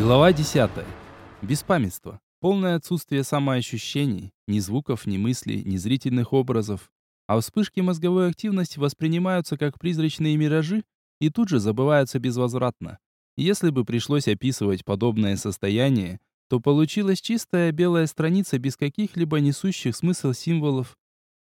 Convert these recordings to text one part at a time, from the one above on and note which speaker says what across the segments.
Speaker 1: Глава 10. Беспамятство. Полное отсутствие самоощущений, ни звуков, ни мыслей, ни зрительных образов. А вспышки мозговой активности воспринимаются как призрачные миражи и тут же забываются безвозвратно. Если бы пришлось описывать подобное состояние, то получилась чистая белая страница без каких-либо несущих смысл символов.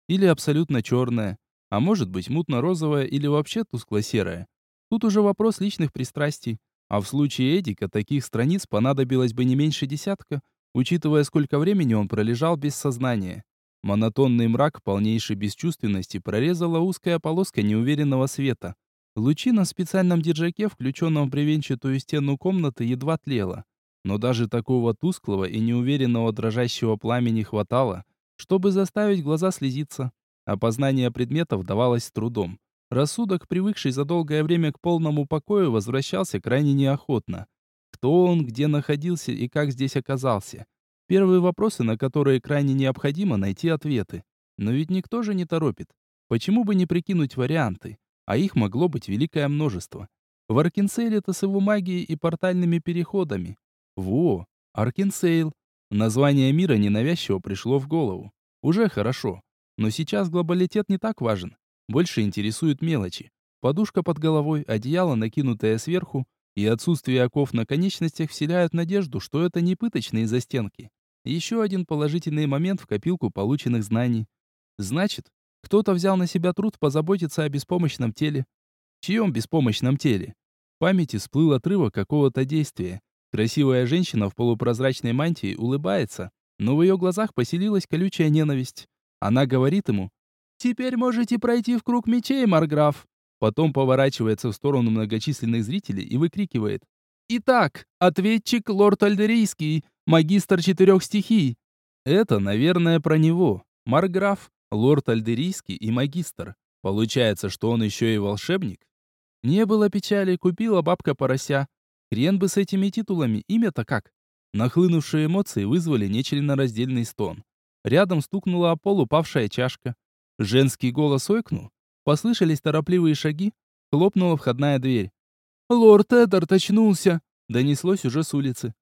Speaker 1: Или абсолютно черная, а может быть мутно-розовая или вообще тускло-серая. Тут уже вопрос личных пристрастий. А в случае Эдика таких страниц понадобилось бы не меньше десятка, учитывая, сколько времени он пролежал без сознания. Монотонный мрак полнейшей бесчувственности прорезала узкая полоска неуверенного света. Лучи на специальном держаке, включенном в бревенчатую стену комнаты, едва тлела. Но даже такого тусклого и неуверенного дрожащего пламени хватало, чтобы заставить глаза слезиться. Опознание предметов давалось с трудом. Рассудок, привыкший за долгое время к полному покою, возвращался крайне неохотно. Кто он, где находился и как здесь оказался? Первые вопросы, на которые крайне необходимо найти ответы. Но ведь никто же не торопит. Почему бы не прикинуть варианты? А их могло быть великое множество. В Аркинсейле-то с его магией и портальными переходами. Во, Аркинсейл. Название мира ненавязчиво пришло в голову. Уже хорошо. Но сейчас глобалитет не так важен. Больше интересуют мелочи. Подушка под головой, одеяло, накинутое сверху, и отсутствие оков на конечностях вселяют надежду, что это не пыточные застенки. Еще один положительный момент в копилку полученных знаний. Значит, кто-то взял на себя труд позаботиться о беспомощном теле. Чьем беспомощном теле? В памяти всплыл отрывок какого-то действия. Красивая женщина в полупрозрачной мантии улыбается, но в ее глазах поселилась колючая ненависть. Она говорит ему, «Теперь можете пройти в круг мечей, Марграф». Потом поворачивается в сторону многочисленных зрителей и выкрикивает. «Итак, ответчик лорд Альдерийский, магистр четырех стихий». Это, наверное, про него. Марграф, лорд Альдерийский и магистр. Получается, что он еще и волшебник? Не было печали, купила бабка порося. Хрен бы с этими титулами, имя-то как? Нахлынувшие эмоции вызвали нечленораздельный стон. Рядом стукнула о пол упавшая чашка. Женский голос ойкнул. Послышались торопливые шаги. Хлопнула входная дверь. «Лорд Эддард очнулся!» Донеслось уже с улицы.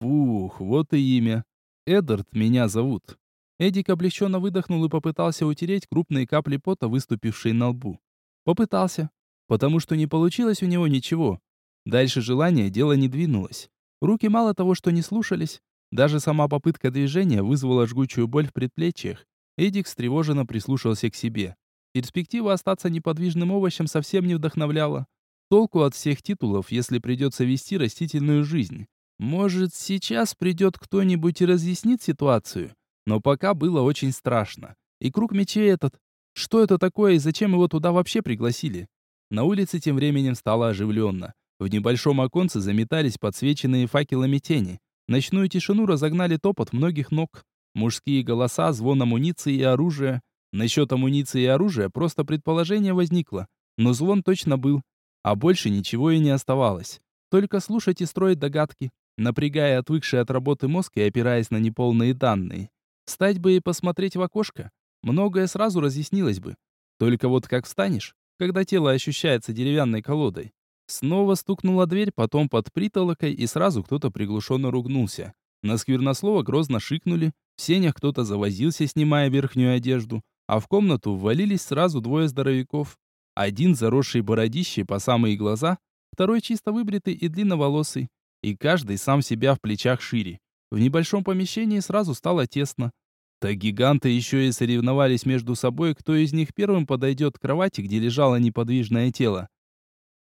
Speaker 1: «Ух, вот и имя. Эддард меня зовут». Эдик облегченно выдохнул и попытался утереть крупные капли пота, выступившие на лбу. Попытался, потому что не получилось у него ничего. Дальше желание дело не двинулось. Руки мало того, что не слушались, даже сама попытка движения вызвала жгучую боль в предплечьях, Эдик встревоженно прислушался к себе. Перспектива остаться неподвижным овощем совсем не вдохновляла. Толку от всех титулов, если придется вести растительную жизнь. Может, сейчас придет кто-нибудь и разъяснит ситуацию? Но пока было очень страшно. И круг мечей этот... Что это такое и зачем его туда вообще пригласили? На улице тем временем стало оживленно. В небольшом оконце заметались подсвеченные факелами тени. Ночную тишину разогнали топот многих ног. Мужские голоса, звон амуниции и оружия. Насчет амуниции и оружия просто предположение возникло, но звон точно был. А больше ничего и не оставалось. Только слушать и строить догадки, напрягая отвыкший от работы мозг и опираясь на неполные данные. Встать бы и посмотреть в окошко. Многое сразу разъяснилось бы. Только вот как встанешь, когда тело ощущается деревянной колодой. Снова стукнула дверь, потом под притолокой, и сразу кто-то приглушенно ругнулся. На сквернослово грозно шикнули, в сенях кто-то завозился, снимая верхнюю одежду, а в комнату ввалились сразу двое здоровяков. Один заросший бородищей по самые глаза, второй чисто выбритый и длинноволосый, и каждый сам себя в плечах шире. В небольшом помещении сразу стало тесно. Так гиганты еще и соревновались между собой, кто из них первым подойдет к кровати, где лежало неподвижное тело.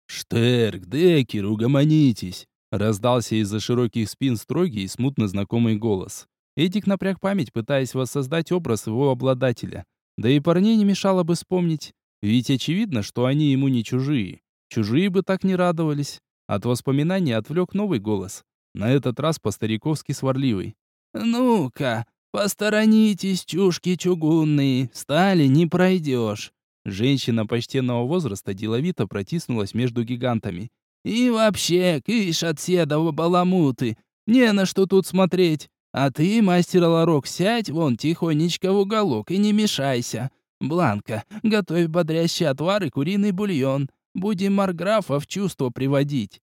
Speaker 1: «Штерк, Деккер, угомонитесь!» Раздался из-за широких спин строгий и смутно знакомый голос. Эдик напряг память, пытаясь воссоздать образ его обладателя. Да и парней не мешало бы вспомнить, ведь очевидно, что они ему не чужие. Чужие бы так не радовались. От воспоминаний отвлек новый голос. На этот раз по-стариковски сварливый. «Ну-ка, посторонитесь, чушки чугунные, стали не пройдешь». Женщина почтенного возраста деловито протиснулась между гигантами. И вообще, кыш от седова баламуты. Не на что тут смотреть. А ты, мастер Ларок, сядь вон тихонечко в уголок и не мешайся. Бланка, готовь бодрящий отвар и куриный бульон. Будем Марграфа в чувство приводить.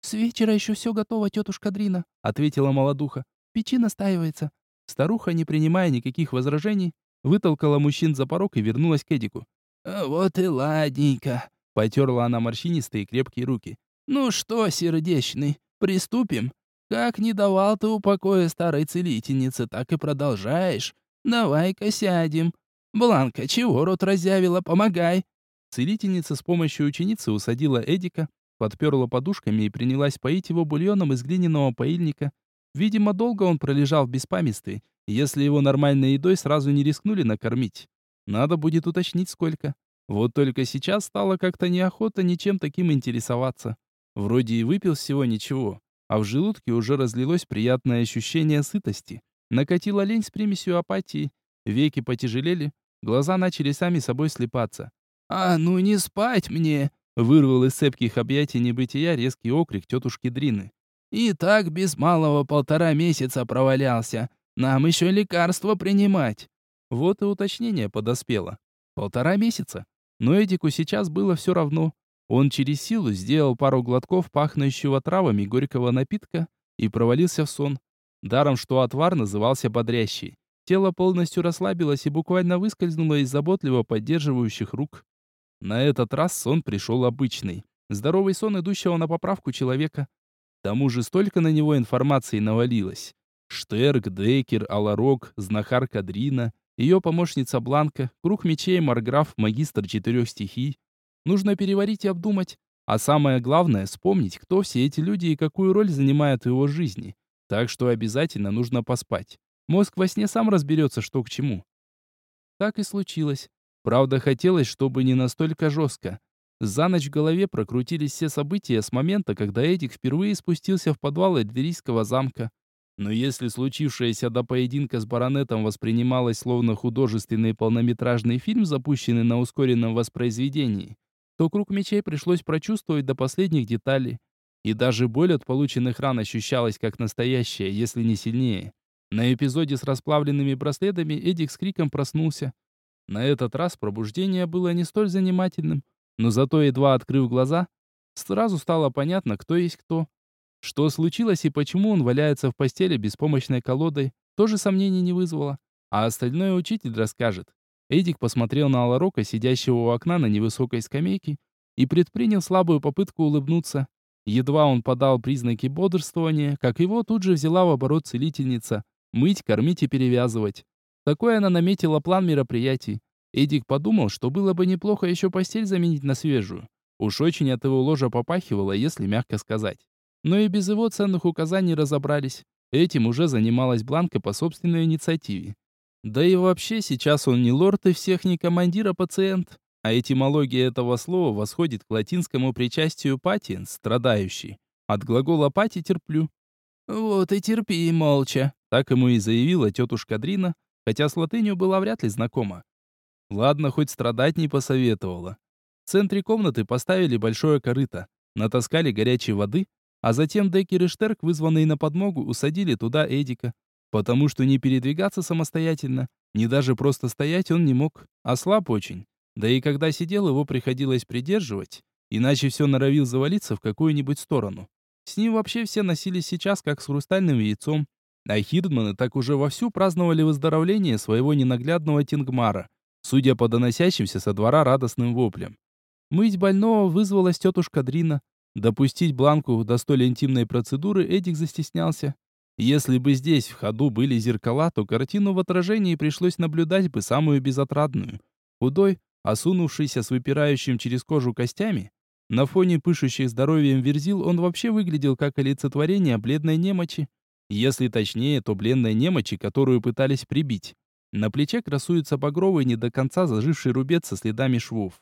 Speaker 1: «С вечера еще все готово, тетушка Дрина», — ответила молодуха. «Печи настаивается». Старуха, не принимая никаких возражений, вытолкала мужчин за порог и вернулась к Эдику. «А «Вот и ладненько», — потерла она морщинистые крепкие руки. «Ну что, сердечный, приступим? Как не давал ты упокоя старой целительнице, так и продолжаешь. Давай-ка сядем. Бланка, чего рот разъявила, помогай». Целительница с помощью ученицы усадила Эдика, подперла подушками и принялась поить его бульоном из глиняного поильника. Видимо, долго он пролежал в беспамятстве, если его нормальной едой сразу не рискнули накормить. Надо будет уточнить, сколько. Вот только сейчас стало как-то неохота ничем таким интересоваться. Вроде и выпил всего ничего, а в желудке уже разлилось приятное ощущение сытости. Накатила лень с примесью апатии, веки потяжелели, глаза начали сами собой слепаться. «А ну не спать мне!» Вырвал из цепких объятий небытия резкий окрик тетушки Дрины. «И так без малого полтора месяца провалялся. Нам еще лекарства принимать». Вот и уточнение подоспело. Полтора месяца. Но Эдику сейчас было все равно. Он через силу сделал пару глотков пахнущего травами горького напитка и провалился в сон. Даром, что отвар назывался бодрящий. Тело полностью расслабилось и буквально выскользнуло из заботливо поддерживающих рук. На этот раз сон пришел обычный. Здоровый сон идущего на поправку человека. К тому же столько на него информации навалилось. Штерк, Дейкер, Аларок, знахарка Дрина, ее помощница Бланка, круг мечей Марграф, магистр четырех стихий. Нужно переварить и обдумать. А самое главное, вспомнить, кто все эти люди и какую роль занимают в его жизни. Так что обязательно нужно поспать. Мозг во сне сам разберется, что к чему. Так и случилось. Правда, хотелось, чтобы не настолько жестко. За ночь в голове прокрутились все события с момента, когда Эдик впервые спустился в подвал Эльдерийского замка. Но если случившееся до поединка с баронетом воспринималось словно художественный полнометражный фильм, запущенный на ускоренном воспроизведении, то круг мечей пришлось прочувствовать до последних деталей. И даже боль от полученных ран ощущалась как настоящая, если не сильнее. На эпизоде с расплавленными браслетами Эдик с криком проснулся. На этот раз пробуждение было не столь занимательным, но зато, едва открыв глаза, сразу стало понятно, кто есть кто. Что случилось и почему он валяется в постели беспомощной колодой, тоже сомнений не вызвало. А остальное учитель расскажет. Эдик посмотрел на Аларока, сидящего у окна на невысокой скамейке, и предпринял слабую попытку улыбнуться. Едва он подал признаки бодрствования, как его тут же взяла в оборот целительница. Мыть, кормить и перевязывать. Такой она наметила план мероприятий. Эдик подумал, что было бы неплохо еще постель заменить на свежую. Уж очень от его ложа попахивало, если мягко сказать. Но и без его ценных указаний разобрались. Этим уже занималась Бланка по собственной инициативе. Да и вообще сейчас он не лорд и всех не командир, а пациент. А этимология этого слова восходит к латинскому причастию патиен, страдающий. От глагола пати терплю. «Вот и терпи молча», — так ему и заявила тетушка Дрина, хотя с латынью была вряд ли знакома. Ладно, хоть страдать не посоветовала. В центре комнаты поставили большое корыто, натаскали горячей воды, а затем Деккер и Штерк, вызванные на подмогу, усадили туда Эдика. Потому что не передвигаться самостоятельно, ни даже просто стоять он не мог, а слаб очень. Да и когда сидел, его приходилось придерживать, иначе все норовил завалиться в какую-нибудь сторону. С ним вообще все носились сейчас, как с хрустальным яйцом, а Хирдманы так уже вовсю праздновали выздоровление своего ненаглядного Тингмара, судя по доносящимся со двора радостным воплям. Мыть больного вызвалась тетушка Дрина. Допустить Бланку до столь интимной процедуры Эдик застеснялся. Если бы здесь в ходу были зеркала, то картину в отражении пришлось наблюдать бы самую безотрадную. Худой, осунувшийся с выпирающим через кожу костями, на фоне пышущих здоровьем верзил он вообще выглядел как олицетворение бледной немочи, если точнее, то бледной немочи, которую пытались прибить. На плече красуется багровый, не до конца заживший рубец со следами швов.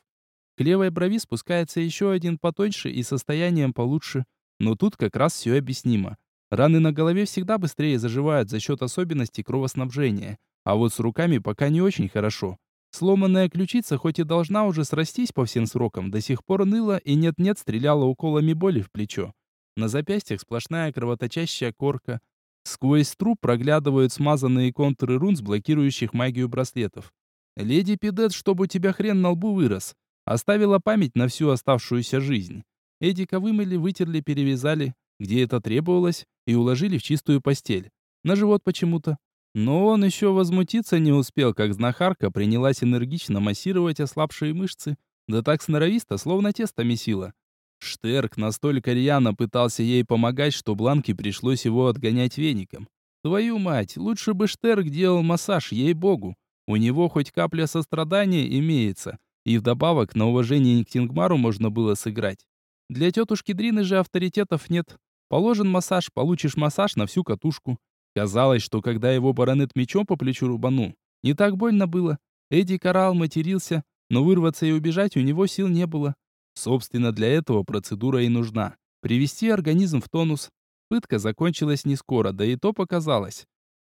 Speaker 1: К левой брови спускается еще один потоньше и состоянием получше. Но тут как раз все объяснимо. Раны на голове всегда быстрее заживают за счет особенностей кровоснабжения. А вот с руками пока не очень хорошо. Сломанная ключица, хоть и должна уже срастись по всем срокам, до сих пор ныла и нет-нет стреляла уколами боли в плечо. На запястьях сплошная кровоточащая корка, Сквозь труп проглядывают смазанные контуры рун с блокирующих магию браслетов. Леди Пидет, чтобы у тебя хрен на лбу вырос, оставила память на всю оставшуюся жизнь. Эдика вымыли, вытерли, перевязали, где это требовалось, и уложили в чистую постель. На живот почему-то. Но он еще возмутиться не успел, как знахарка принялась энергично массировать ослабшие мышцы, да так сноровисто, словно тесто месила. Штерк настолько рьяно пытался ей помогать, что Бланке пришлось его отгонять веником. Твою мать, лучше бы Штерк делал массаж, ей-богу. У него хоть капля сострадания имеется, и вдобавок на уважение к Тингмару можно было сыграть. Для тетушки Дрины же авторитетов нет. Положен массаж, получишь массаж на всю катушку. Казалось, что когда его баронет мечом по плечу рубанул, не так больно было. Эдди карал, матерился, но вырваться и убежать у него сил не было. Собственно, для этого процедура и нужна. Привести организм в тонус. Пытка закончилась не скоро, да и то показалось.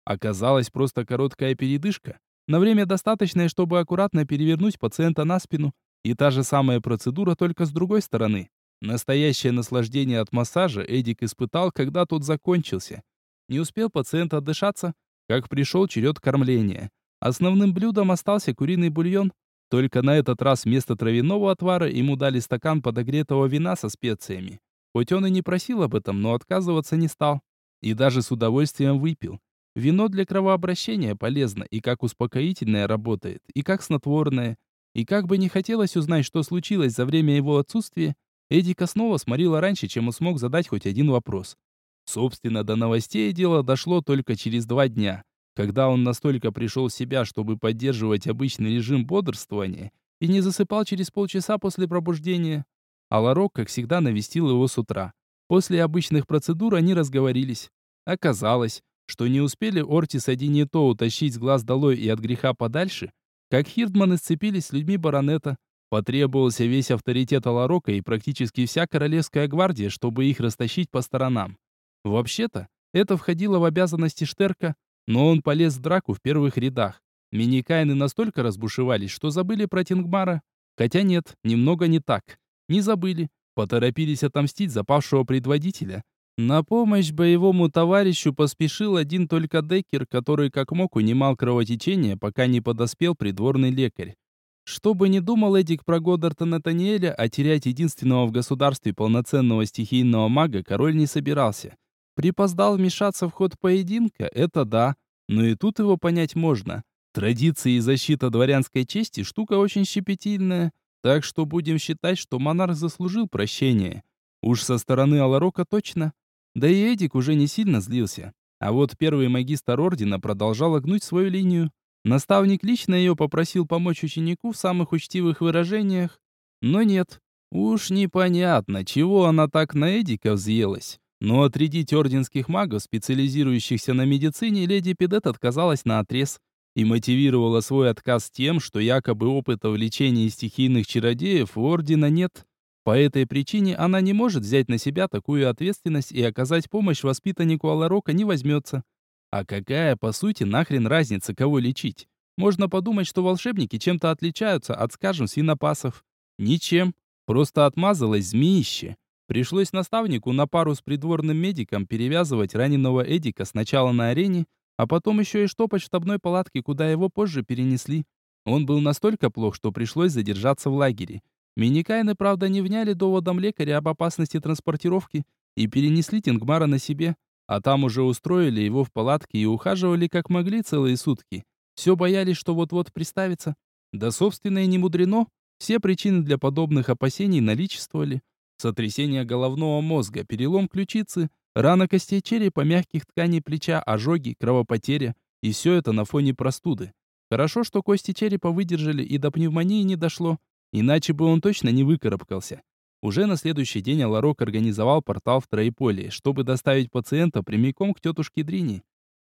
Speaker 1: Оказалась просто короткая передышка, на время достаточное, чтобы аккуратно перевернуть пациента на спину, и та же самая процедура, только с другой стороны. Настоящее наслаждение от массажа Эдик испытал, когда тот закончился. Не успел пациент отдышаться, как пришел черед кормления. Основным блюдом остался куриный бульон, только на этот раз вместо травяного отвара ему дали стакан подогретого вина со специями. Хоть он и не просил об этом, но отказываться не стал. И даже с удовольствием выпил. Вино для кровообращения полезно и как успокоительное работает, и как снотворное. И как бы не хотелось узнать, что случилось за время его отсутствия, Эдика снова сморила раньше, чем он смог задать хоть один вопрос. Собственно, до новостей дело дошло только через два дня, когда он настолько пришел в себя, чтобы поддерживать обычный режим бодрствования, и не засыпал через полчаса после пробуждения. А Ларок, как всегда, навестил его с утра. После обычных процедур они разговорились. Оказалось, что не успели Ортис и Динито утащить с глаз долой и от греха подальше, как Хирдманы сцепились с людьми баронета, Потребовался весь авторитет Аларока и практически вся королевская гвардия, чтобы их растащить по сторонам. Вообще-то, это входило в обязанности Штерка, но он полез в драку в первых рядах. Миникайны настолько разбушевались, что забыли про Тингмара. Хотя нет, немного не так. Не забыли. Поторопились отомстить запавшего предводителя. На помощь боевому товарищу поспешил один только Деккер, который как мог унимал кровотечение, пока не подоспел придворный лекарь. Что бы ни думал Эдик про Годдарта Натаниэля, а терять единственного в государстве полноценного стихийного мага король не собирался. Припоздал вмешаться в ход поединка, это да, но и тут его понять можно. Традиции и защита дворянской чести штука очень щепетильная, так что будем считать, что монарх заслужил прощения. Уж со стороны Аларока точно. Да и Эдик уже не сильно злился. А вот первый магистр ордена продолжал гнуть свою линию. Наставник лично ее попросил помочь ученику в самых учтивых выражениях, но нет. Уж непонятно, чего она так на Эдика взъелась. Но отрядить орденских магов, специализирующихся на медицине, леди Педет отказалась на отрез и мотивировала свой отказ тем, что якобы опыта в лечении стихийных чародеев у ордена нет. По этой причине она не может взять на себя такую ответственность и оказать помощь воспитаннику Аларока не возьмется. А какая, по сути, нахрен разница, кого лечить? Можно подумать, что волшебники чем-то отличаются от, скажем, свинопасов. Ничем. Просто отмазалось змеище. Пришлось наставнику на пару с придворным медиком перевязывать раненого Эдика сначала на арене, а потом еще и штопать в штабной палатке, куда его позже перенесли. Он был настолько плох, что пришлось задержаться в лагере. Миникайны, правда, не вняли доводом лекаря об опасности транспортировки и перенесли Тингмара на себе. А там уже устроили его в палатке и ухаживали как могли целые сутки. Все боялись, что вот-вот приставится. Да, собственно, и не мудрено. Все причины для подобных опасений наличествовали. Сотрясение головного мозга, перелом ключицы, рана костей черепа, мягких тканей плеча, ожоги, кровопотеря. И все это на фоне простуды. Хорошо, что кости черепа выдержали и до пневмонии не дошло, иначе бы он точно не выкарабкался. Уже на следующий день Аларок организовал портал в Троеполе, чтобы доставить пациента прямиком к тетушке Дрине.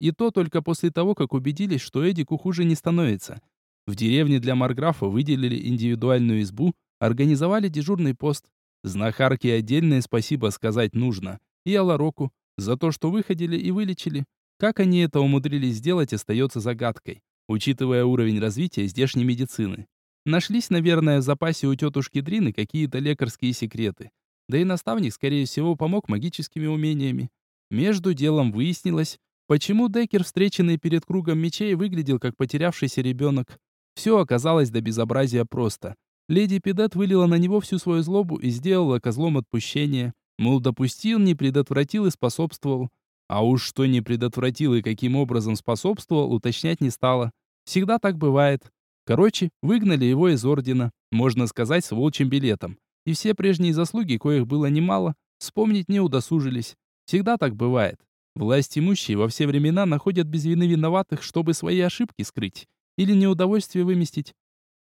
Speaker 1: И то только после того, как убедились, что Эдику хуже не становится. В деревне для Марграфа выделили индивидуальную избу, организовали дежурный пост. Знахарке отдельное спасибо сказать нужно. И Алароку за то, что выходили и вылечили. Как они это умудрились сделать, остается загадкой, учитывая уровень развития здешней медицины. Нашлись, наверное, в запасе у тетушки Дрины какие-то лекарские секреты. Да и наставник, скорее всего, помог магическими умениями. Между делом выяснилось, почему Деккер, встреченный перед кругом мечей, выглядел как потерявшийся ребенок. Все оказалось до безобразия просто. леди Педет вылила на него всю свою злобу и сделала козлом отпущения. Мол, допустил, не предотвратил и способствовал. А уж что не предотвратил и каким образом способствовал, уточнять не стала. Всегда так бывает. Короче, выгнали его из ордена, можно сказать, с волчьим билетом. И все прежние заслуги, коих было немало, вспомнить не удосужились. Всегда так бывает. Власть имущие во все времена находят без вины виноватых, чтобы свои ошибки скрыть или неудовольствие выместить.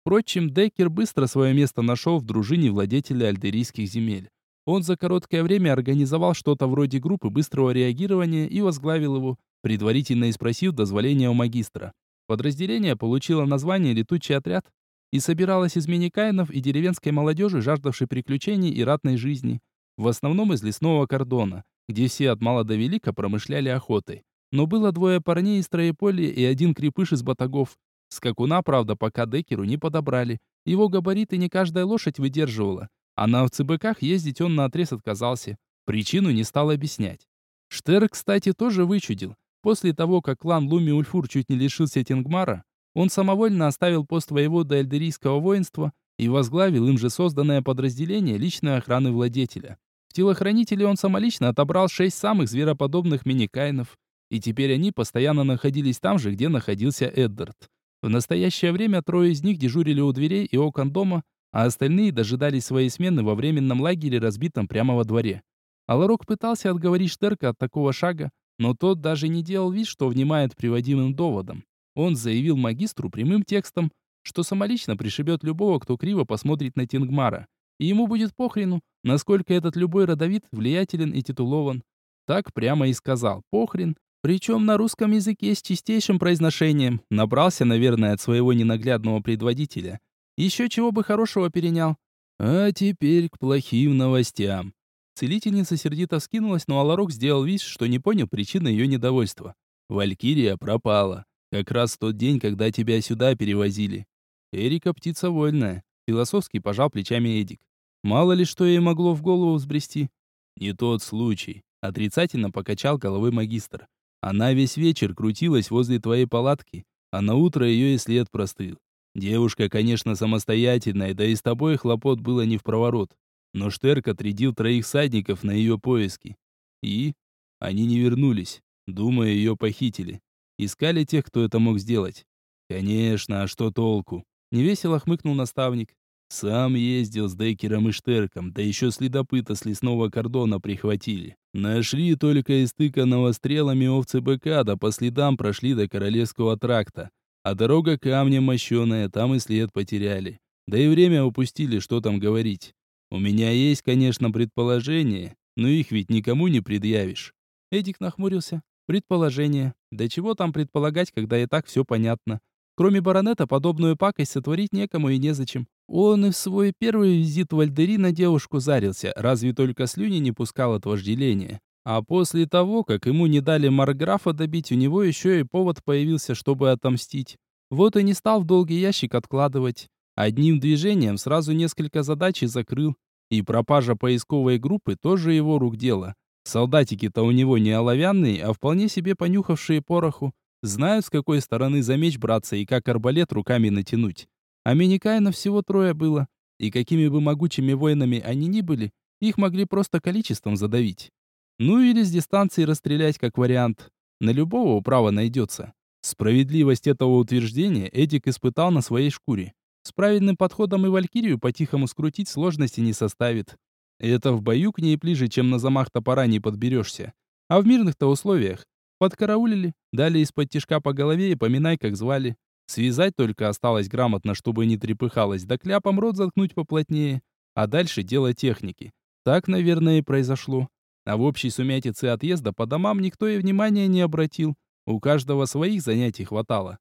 Speaker 1: Впрочем, Деккер быстро свое место нашел в дружине владетеля альдерийских земель. Он за короткое время организовал что-то вроде группы быстрого реагирования и возглавил его, предварительно спросив дозволения у магистра. Подразделение получило название «Летучий отряд» и собиралось из миникаинов и деревенской молодежи, жаждавшей приключений и ратной жизни. В основном из лесного кордона, где все от мала до велика промышляли охотой. Но было двое парней из Троеполья и один крепыш из батагов. Скакуна, правда, пока Декеру не подобрали. Его габариты не каждая лошадь выдерживала. А на овцебыках ездить он наотрез отказался. Причину не стал объяснять. Штер, кстати, тоже вычудил. После того, как клан Луми-Ульфур чуть не лишился Тенгмара, он самовольно оставил пост воевода эльдерийского воинства и возглавил им же созданное подразделение личной охраны владетеля. В телохранителе он самолично отобрал шесть самых звероподобных миникайнов, и теперь они постоянно находились там же, где находился Эддард. В настоящее время трое из них дежурили у дверей и окон дома, а остальные дожидались своей смены во временном лагере, разбитом прямо во дворе. Аларок пытался отговорить Штерка от такого шага, но тот даже не делал вид, что внимает приводимым доводам. Он заявил магистру прямым текстом, что самолично пришибет любого, кто криво посмотрит на Тингмара. И ему будет похрену, насколько этот любой родовид влиятелен и титулован. Так прямо и сказал. Похрен. Причем на русском языке с чистейшим произношением. Набрался, наверное, от своего ненаглядного предводителя. Еще чего бы хорошего перенял. А теперь к плохим новостям. Целительница сердито скинулась, но Аларок сделал вид, что не понял причины ее недовольства. Валькирия пропала. Как раз тот день, когда тебя сюда перевозили. Эрика птица вольная. Философски пожал плечами Эдик. Мало ли что ей могло в голову взбрести. Не тот случай. Отрицательно покачал головой магистр. Она весь вечер крутилась возле твоей палатки, а на утро ее и след простыл. Девушка, конечно, самостоятельная, да и с тобой хлопот было не в проворот. Но Штерк отрядил троих садников на ее поиски. И они не вернулись. Думаю, ее похитили. Искали тех, кто это мог сделать. Конечно, а что толку? Невесело хмыкнул наставник. Сам ездил с Декером и Штерком, да еще следопыта с лесного кордона прихватили. Нашли только истыканного стрелами овцы быка, да по следам прошли до Королевского тракта. А дорога камнем мощеная, там и след потеряли. Да и время упустили, что там говорить. У меня есть, конечно, предположения, но их ведь никому не предъявишь. Эдик нахмурился. Предположение. Да чего там предполагать, когда и так все понятно. Кроме баронета, подобную пакость сотворить некому и незачем. Он и в свой первый визит в Альдери на девушку зарился, разве только слюни не пускал от вожделения. А после того, как ему не дали Марграфа добить, у него еще и повод появился, чтобы отомстить. Вот и не стал в долгий ящик откладывать. Одним движением сразу несколько задач и закрыл. И пропажа поисковой группы тоже его рук дело. Солдатики-то у него не оловянные, а вполне себе понюхавшие пороху. Знают, с какой стороны за меч браться и как арбалет руками натянуть. А миникаинов всего трое было. И какими бы могучими воинами они ни были, их могли просто количеством задавить. Ну или с дистанции расстрелять как вариант. На любого управа найдется. Справедливость этого утверждения Эдик испытал на своей шкуре. С правильным подходом и Валькирию по-тихому скрутить сложности не составит. Это в бою к ней ближе, чем на замах топора не подберешься. А в мирных-то условиях подкараулили, дали из-под тишка по голове и поминай, как звали. Связать только осталось грамотно, чтобы не трепыхалось, да кляпом рот заткнуть поплотнее. А дальше дело техники. Так, наверное, и произошло. А в общей сумятице отъезда по домам никто и внимания не обратил. У каждого своих занятий хватало.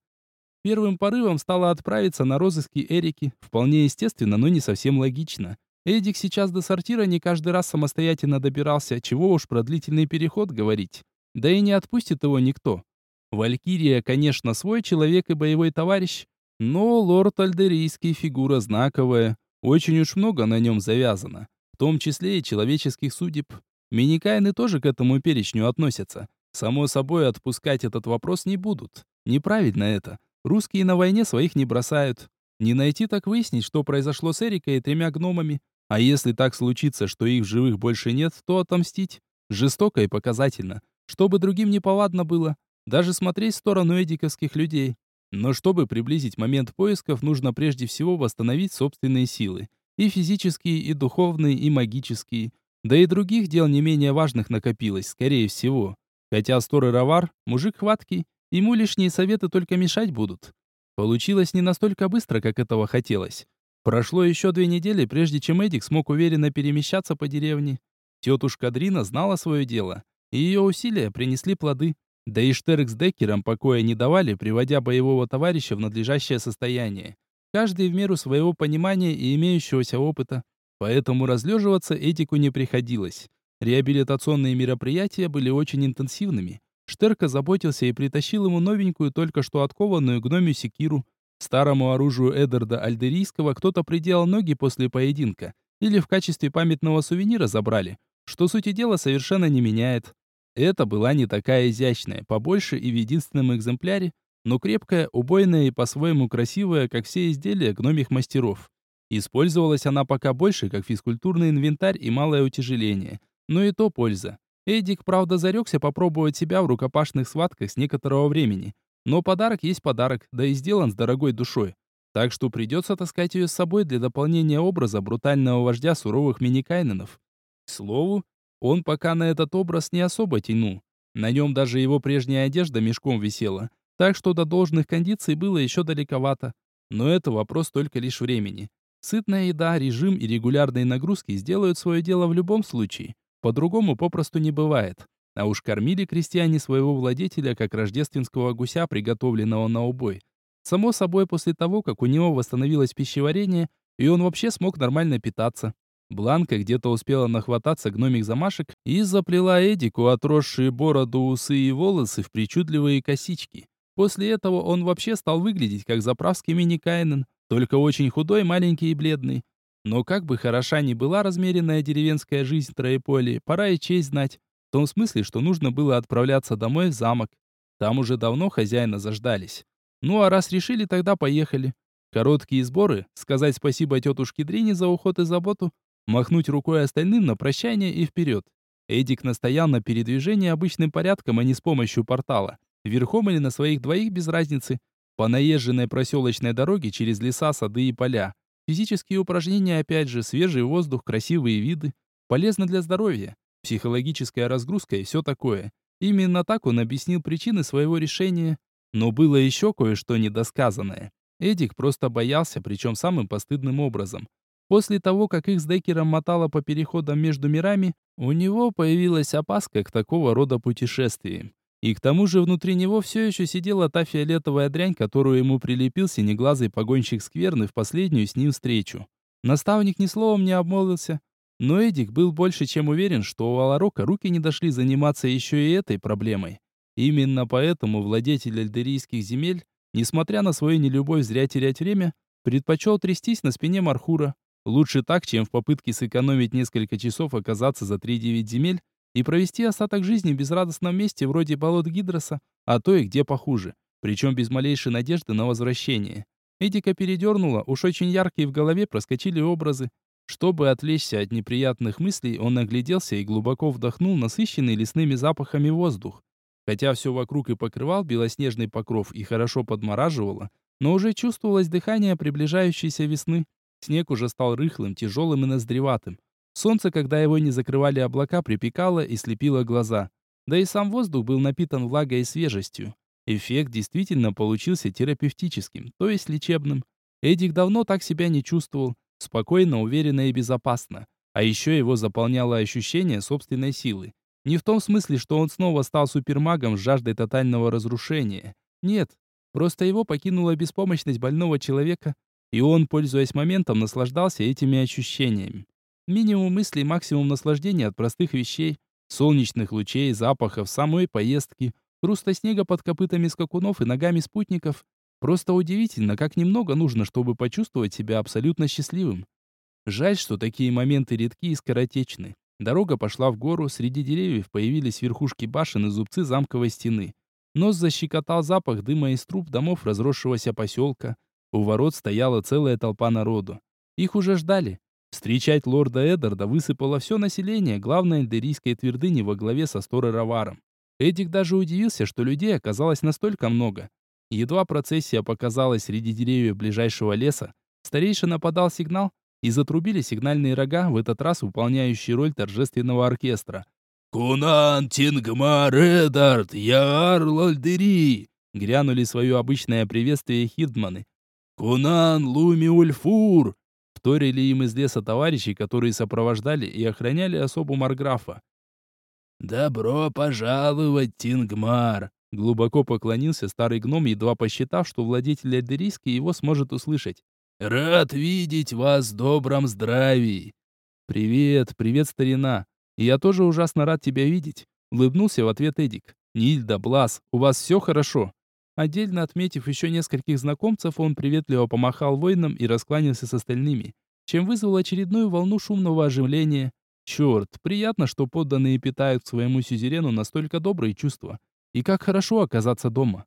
Speaker 1: Первым порывом стало отправиться на розыски Эрики. Вполне естественно, но не совсем логично. Эдик сейчас до сортира не каждый раз самостоятельно добирался, чего уж про длительный переход говорить. Да и не отпустит его никто. Валькирия, конечно, свой человек и боевой товарищ, но лорд Альдерийский фигура знаковая. Очень уж много на нем завязано, в том числе и человеческих судеб. Миникайны тоже к этому перечню относятся. Само собой, отпускать этот вопрос не будут. Неправильно это. Русские на войне своих не бросают. Не найти так выяснить, что произошло с Эрикой и тремя гномами. А если так случится, что их живых больше нет, то отомстить. Жестоко и показательно. Чтобы другим не повадно было. Даже смотреть в сторону эдиковских людей. Но чтобы приблизить момент поисков, нужно прежде всего восстановить собственные силы. И физические, и духовные, и магические. Да и других дел не менее важных накопилось, скорее всего. Хотя Стор Равар, мужик хваткий, ему лишние советы только мешать будут. Получилось не настолько быстро, как этого хотелось. Прошло еще две недели, прежде чем Эдик смог уверенно перемещаться по деревне. Тетушка Дрина знала свое дело, и ее усилия принесли плоды. Да и Штерк с Деккером покоя не давали, приводя боевого товарища в надлежащее состояние. Каждый в меру своего понимания и имеющегося опыта. Поэтому разлеживаться Эдику не приходилось. Реабилитационные мероприятия были очень интенсивными. Штерка заботился и притащил ему новенькую, только что откованную гномью секиру. Старому оружию Эддарда Альдерийского кто-то приделал ноги после поединка. Или в качестве памятного сувенира забрали. Что сути дела совершенно не меняет. Это была не такая изящная, побольше и в единственном экземпляре, но крепкая, убойная и по-своему красивая, как все изделия гномих мастеров. Использовалась она пока больше как физкультурный инвентарь и малое утяжеление. Но и то польза. Эдик, правда, зарекся попробовать себя в рукопашных схватках с некоторого времени. Но подарок есть подарок, да и сделан с дорогой душой. Так что придется таскать ее с собой для дополнения образа брутального вождя суровых миникайненов. К слову, он пока на этот образ не особо тянул. На нем даже его прежняя одежда мешком висела, так что до должных кондиций было еще далековато. Но это вопрос только лишь времени. Сытная еда, режим и регулярные нагрузки сделают свое дело в любом случае. По-другому попросту не бывает. А уж кормили крестьяне своего владетеля как рождественского гуся, приготовленного на убой. Само собой, после того, как у него восстановилось пищеварение, и он вообще смог нормально питаться. Бланка где-то успела нахвататься гномих замашек и заплела Эдику отросшие бороду, усы и волосы в причудливые косички. После этого он вообще стал выглядеть как заправский мини-кайнен, только очень худой, маленький и бледный. Но как бы хороша ни была размеренная деревенская жизнь в Троеполе, пора и честь знать. В том смысле, что нужно было отправляться домой в замок. Там уже давно хозяина заждались. Ну а раз решили, тогда поехали. Короткие сборы, сказать спасибо тетушке Дрине за уход и заботу, махнуть рукой остальным на прощание и вперед. Эдик настоял на передвижении обычным порядком, а не с помощью портала. Верхом или на своих двоих без разницы. По наезженной проселочной дороге через леса, сады и поля. Физические упражнения, опять же, свежий воздух, красивые виды. Полезно для здоровья. Психологическая разгрузка и все такое. Именно так он объяснил причины своего решения. Но было еще кое-что недосказанное. Эдик просто боялся, причем самым постыдным образом. После того, как их с Деккером мотало по переходам между мирами, у него появилась опаска к такого рода путешествиям. И к тому же внутри него все еще сидела та фиолетовая дрянь, которую ему прилепил синеглазый погонщик скверны в последнюю с ним встречу. Наставник ни словом не обмолвился, но Эдик был больше чем уверен, что у Аларока руки не дошли заниматься еще и этой проблемой. Именно поэтому владетель альдерийских земель, несмотря на свою нелюбовь зря терять время, предпочел трястись на спине Мархура. Лучше так, чем в попытке сэкономить несколько часов оказаться за 3-9 земель и провести остаток жизни в безрадостном месте вроде болот Гидроса, а то и где похуже, причем без малейшей надежды на возвращение. Эдика передернула, уж очень яркие в голове проскочили образы. Чтобы отвлечься от неприятных мыслей, он огляделся и глубоко вдохнул насыщенный лесными запахами воздух. Хотя все вокруг и покрывал белоснежный покров и хорошо подмораживало, но уже чувствовалось дыхание приближающейся весны. Снег уже стал рыхлым, тяжелым и ноздреватым. Солнце, когда его не закрывали облака, припекало и слепило глаза. Да и сам воздух был напитан влагой и свежестью. Эффект действительно получился терапевтическим, то есть лечебным. Эдик давно так себя не чувствовал, спокойно, уверенно и безопасно. А еще его заполняло ощущение собственной силы. Не в том смысле, что он снова стал супермагом с жаждой тотального разрушения. Нет, просто его покинула беспомощность больного человека, и он, пользуясь моментом, наслаждался этими ощущениями. Минимум мыслей, максимум наслаждения от простых вещей, солнечных лучей, запахов, самой поездки, хруста снега под копытами скакунов и ногами спутников. Просто удивительно, как немного нужно, чтобы почувствовать себя абсолютно счастливым. Жаль, что такие моменты редки и скоротечны. Дорога пошла в гору, среди деревьев появились верхушки башен и зубцы замковой стены. Нос защекотал запах дыма из труб домов разросшегося поселка. У ворот стояла целая толпа народу. Их уже ждали. Встречать лорда Эдарда высыпало все население главной эльдерийской твердыни во главе со Сторой Раваром. Эдик даже удивился, что людей оказалось настолько много. Едва процессия показалась среди деревьев ближайшего леса, старейшина подал сигнал, и затрубили сигнальные рога, в этот раз выполняющие роль торжественного оркестра. «Кунан Тингмар Эдард, Яар Лальдери!» Грянули свое обычное приветствие хидманы. «Кунан Луми Ульфур!» Вторили им из леса товарищи, которые сопровождали и охраняли особу Марграфа. «Добро пожаловать, Тингмар!» Глубоко поклонился старый гном, едва посчитав, что владетель Эльдерийский его сможет услышать. «Рад видеть вас в добром здравии!» «Привет, привет, старина! Я тоже ужасно рад тебя видеть!» Улыбнулся в ответ Эдик. «Нильда, Блас, у вас все хорошо?» Отдельно отметив еще нескольких знакомцев, он приветливо помахал воинам и раскланялся с остальными, чем вызвал очередную волну шумного оживления. Черт, приятно, что подданные питают своему сюзерену настолько добрые чувства. И как хорошо оказаться дома.